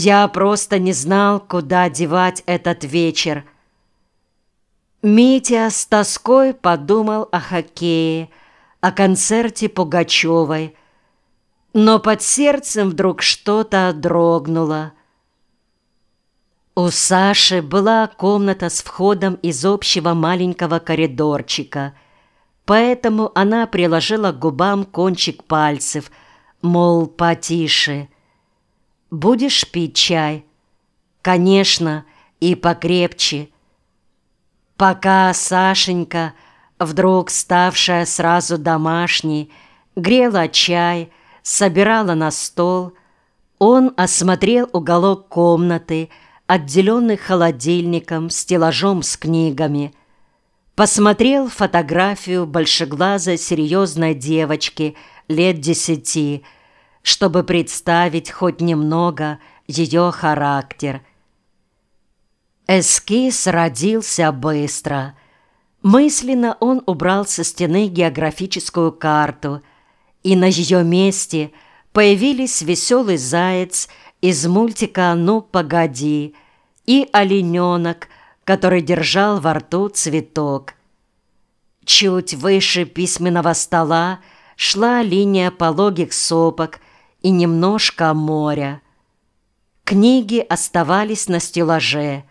Я просто не знал, куда девать этот вечер. Митя с тоской подумал о хоккее, о концерте Пугачевой, но под сердцем вдруг что-то дрогнуло. У Саши была комната с входом из общего маленького коридорчика, поэтому она приложила к губам кончик пальцев, мол, потише. «Будешь пить чай?» «Конечно, и покрепче». Пока Сашенька, вдруг ставшая сразу домашней, грела чай, собирала на стол, он осмотрел уголок комнаты, отделенный холодильником, стеллажом с книгами. Посмотрел фотографию большеглазой серьезной девочки лет десяти, чтобы представить хоть немного ее характер. Эскиз родился быстро. Мысленно он убрал со стены географическую карту, и на ее месте появились веселый заяц – из мультика «Ну, погоди» и олененок, который держал во рту цветок. Чуть выше письменного стола шла линия пологих сопок и немножко моря. Книги оставались на стеллаже,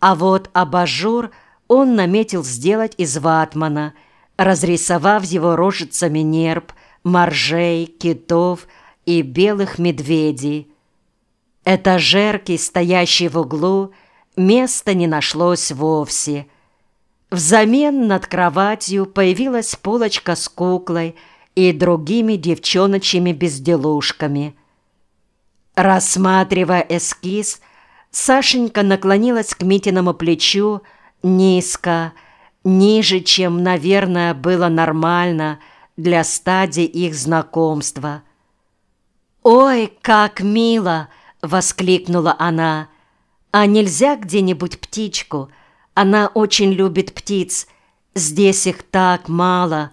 а вот абажур он наметил сделать из ватмана, разрисовав его рожицами нерп, моржей, китов и белых медведей. Этажерки, стоящей в углу, места не нашлось вовсе. Взамен над кроватью появилась полочка с куклой и другими девчоночьими безделушками. Рассматривая эскиз, Сашенька наклонилась к Митиному плечу низко, ниже, чем, наверное, было нормально для стадии их знакомства. «Ой, как мило!» — воскликнула она. «А нельзя где-нибудь птичку? Она очень любит птиц. Здесь их так мало».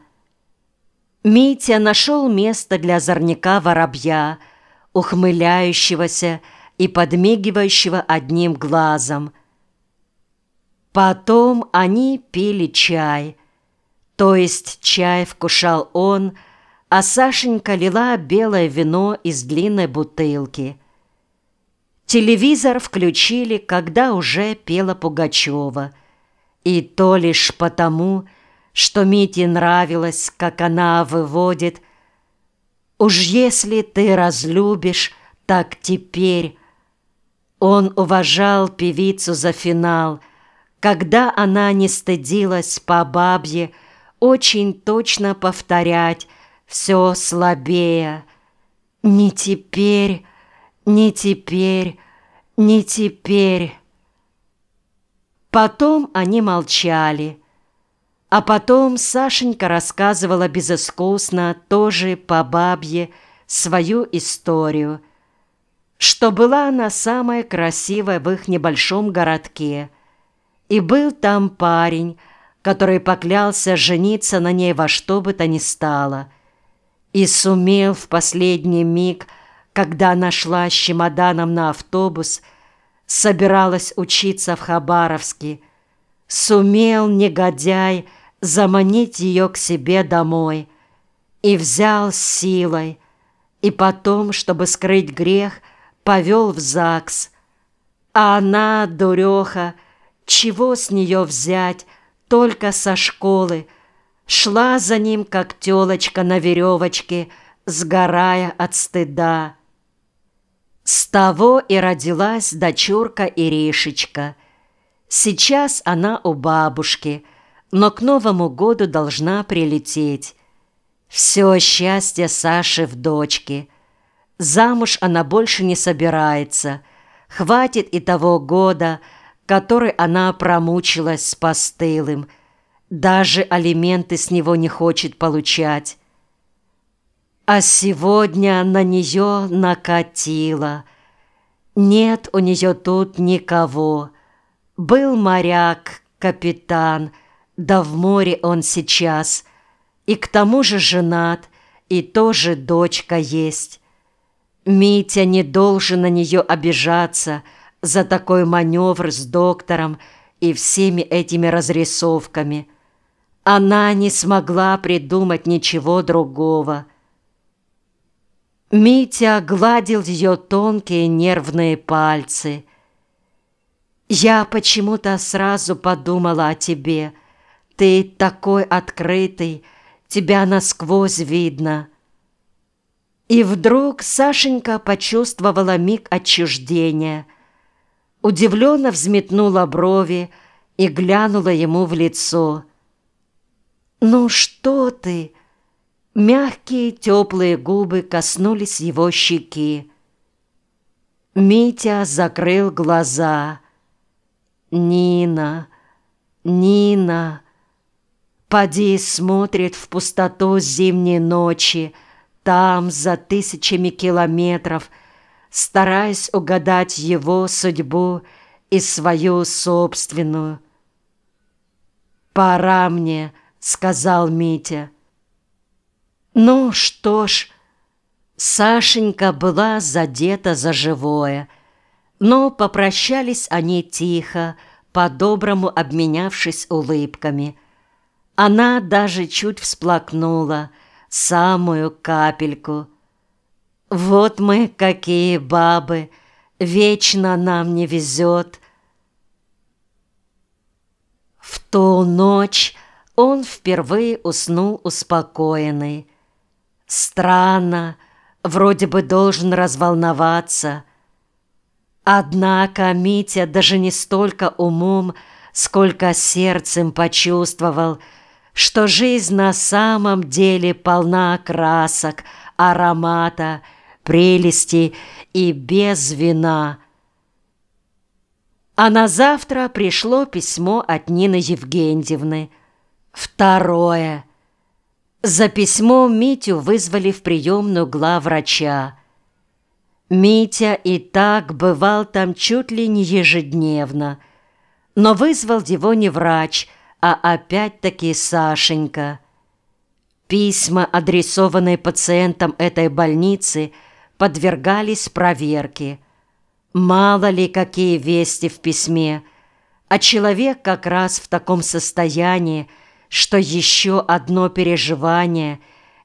Митя нашел место для озорника-воробья, ухмыляющегося и подмигивающего одним глазом. Потом они пили чай. То есть чай вкушал он, а Сашенька лила белое вино из длинной бутылки – Телевизор включили, когда уже пела Пугачева. И то лишь потому, что Мите нравилось, как она выводит «Уж если ты разлюбишь, так теперь...» Он уважал певицу за финал, когда она не стыдилась по бабье очень точно повторять все слабее. «Не теперь...» Не теперь, не теперь. Потом они молчали. А потом Сашенька рассказывала безыскусно, тоже по бабье, свою историю, что была она самая красивая в их небольшом городке. И был там парень, который поклялся жениться на ней во что бы то ни стало, и сумел в последний миг когда она шла с чемоданом на автобус, собиралась учиться в Хабаровске, сумел негодяй заманить ее к себе домой и взял силой, и потом, чтобы скрыть грех, повел в ЗАГС. А она, дуреха, чего с нее взять, только со школы, шла за ним, как телочка на веревочке, сгорая от стыда. С того и родилась дочурка Иришечка. Сейчас она у бабушки, но к Новому году должна прилететь. Все счастье Саши в дочке. Замуж она больше не собирается. Хватит и того года, который она промучилась с постылым. Даже алименты с него не хочет получать. А сегодня на нее накатило. Нет у нее тут никого. Был моряк, капитан, да в море он сейчас. И к тому же женат, и тоже дочка есть. Митя не должен на нее обижаться за такой маневр с доктором и всеми этими разрисовками. Она не смогла придумать ничего другого. Митя гладил ее тонкие нервные пальцы. «Я почему-то сразу подумала о тебе. Ты такой открытый, тебя насквозь видно». И вдруг Сашенька почувствовала миг отчуждения. Удивленно взметнула брови и глянула ему в лицо. «Ну что ты?» Мягкие теплые губы коснулись его щеки. Митя закрыл глаза. «Нина, Нина!» Поди смотрит в пустоту зимней ночи, там, за тысячами километров, стараясь угадать его судьбу и свою собственную. «Пора мне», — сказал Митя. «Ну что ж...» Сашенька была задета за живое, но попрощались они тихо, по-доброму обменявшись улыбками. Она даже чуть всплакнула — самую капельку. Вот мы какие бабы, вечно нам не везет. В ту ночь он впервые уснул успокоенный. Странно, вроде бы должен разволноваться. Однако Митя даже не столько умом, сколько сердцем почувствовал – что жизнь на самом деле полна красок, аромата, прелести и без вина. А на завтра пришло письмо от Нины Евгеньевны. Второе. За письмо Митю вызвали в приемную главврача. Митя и так бывал там чуть ли не ежедневно, но вызвал его не врач – а опять-таки Сашенька. Письма, адресованные пациентам этой больницы, подвергались проверке. Мало ли какие вести в письме, а человек как раз в таком состоянии, что еще одно переживание,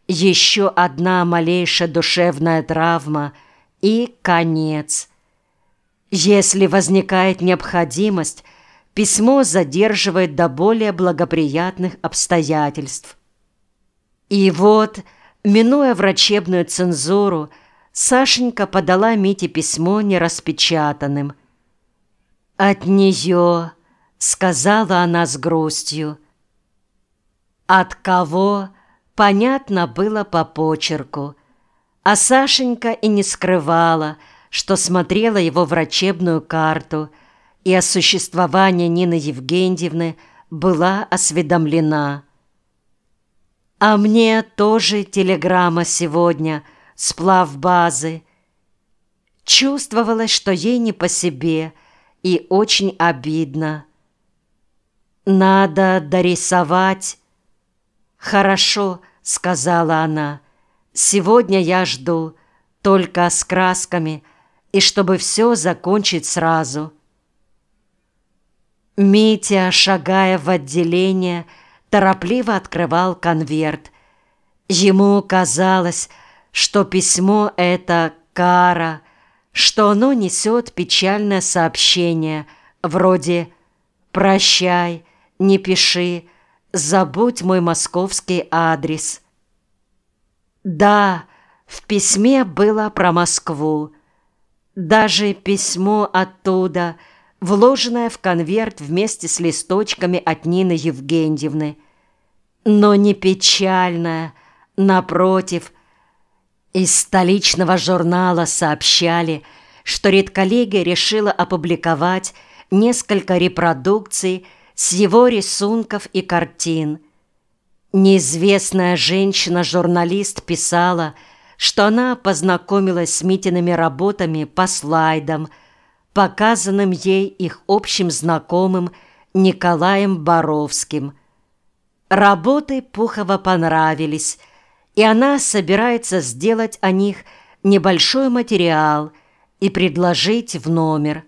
еще одна малейшая душевная травма и конец. Если возникает необходимость письмо задерживает до более благоприятных обстоятельств. И вот, минуя врачебную цензуру, Сашенька подала Мите письмо нераспечатанным. «От нее», — сказала она с грустью. От кого, понятно было по почерку, а Сашенька и не скрывала, что смотрела его врачебную карту — и о существовании Нины Евгеньевны была осведомлена. «А мне тоже телеграмма сегодня, сплав базы». Чувствовалось, что ей не по себе и очень обидно. «Надо дорисовать». «Хорошо», — сказала она, — «сегодня я жду, только с красками, и чтобы все закончить сразу». Митя, шагая в отделение, торопливо открывал конверт. Ему казалось, что письмо — это кара, что оно несет печальное сообщение, вроде «Прощай, не пиши, забудь мой московский адрес». Да, в письме было про Москву. Даже письмо оттуда — вложенная в конверт вместе с листочками от Нины Евгеньевны. Но не печальная, напротив. Из столичного журнала сообщали, что редколлегия решила опубликовать несколько репродукций с его рисунков и картин. Неизвестная женщина-журналист писала, что она познакомилась с Митиными работами по слайдам – показанным ей их общим знакомым Николаем Боровским. Работы Пухова понравились, и она собирается сделать о них небольшой материал и предложить в номер.